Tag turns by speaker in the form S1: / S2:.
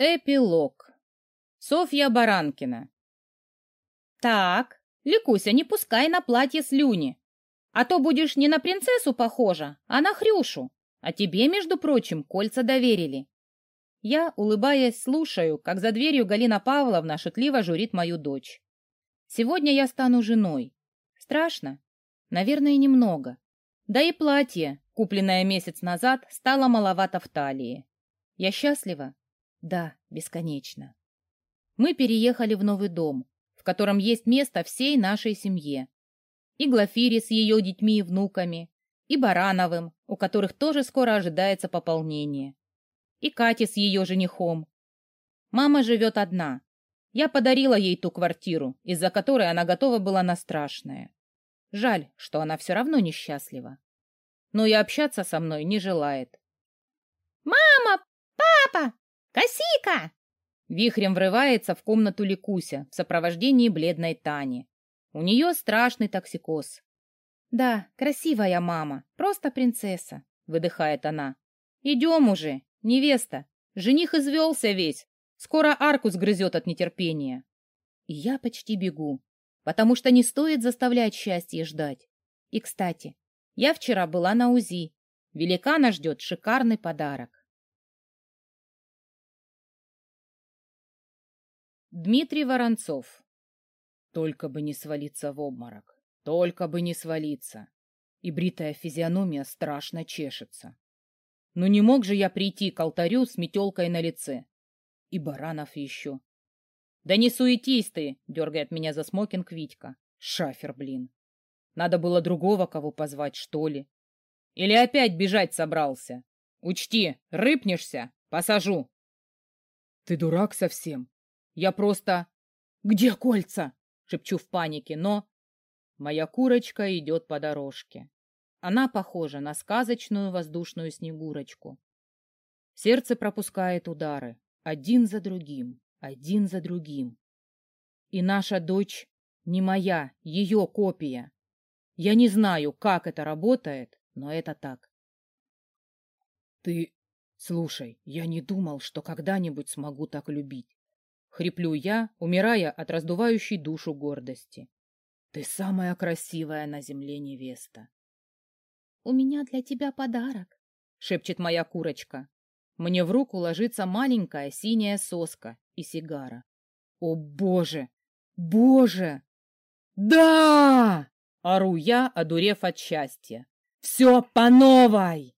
S1: Эпилог. Софья Баранкина. Так, Ликуся, не пускай на платье слюни, а то будешь не на принцессу похожа, а на Хрюшу. А тебе, между прочим, кольца доверили. Я, улыбаясь, слушаю, как за дверью Галина Павловна шутливо журит мою дочь. Сегодня я стану женой. Страшно? Наверное, немного. Да и платье, купленное месяц назад, стало маловато в талии. Я счастлива? Да, бесконечно. Мы переехали в новый дом, в котором есть место всей нашей семье. И Глафире с ее детьми и внуками, и Барановым, у которых тоже скоро ожидается пополнение, и Кате с ее женихом. Мама живет одна. Я подарила ей ту квартиру, из-за которой она готова была на страшное. Жаль, что она все равно несчастлива. Но и общаться со мной не желает.
S2: «Мама! Папа! Косика!»
S1: Вихрем врывается в комнату Ликуся в сопровождении бледной Тани. У нее страшный токсикоз. «Да, красивая мама, просто принцесса», — выдыхает она. «Идем уже, невеста. Жених извелся весь. Скоро арку сгрызет от нетерпения». И я почти бегу, потому что не стоит заставлять счастье ждать. И, кстати, я вчера была на УЗИ. Великана ждет шикарный подарок. Дмитрий Воронцов. Только бы не свалиться в обморок. Только бы не свалиться. И бритая физиономия страшно чешется. Но не мог же я прийти к алтарю с метелкой на лице. И Баранов еще. Да не суетись ты, дергает меня за смокинг Витька. Шафер, блин. Надо было другого кого позвать, что ли. Или опять бежать собрался? Учти, рыпнешься, посажу. Ты дурак совсем? Я просто... Где кольца? Шепчу в панике, но... Моя курочка идет по дорожке. Она похожа на сказочную воздушную снегурочку. Сердце пропускает удары, один за другим, один за другим. И наша дочь не моя, ее копия. Я не знаю, как это работает, но это так. Ты... Слушай, я не думал, что когда-нибудь смогу так любить. Хриплю я, умирая от раздувающей душу гордости. Ты самая красивая на земле невеста.
S2: У меня для тебя подарок,
S1: шепчет моя курочка. Мне в руку ложится маленькая синяя соска и сигара. О, боже! Боже! Да! Ору я, одурев от счастья. Все по новой!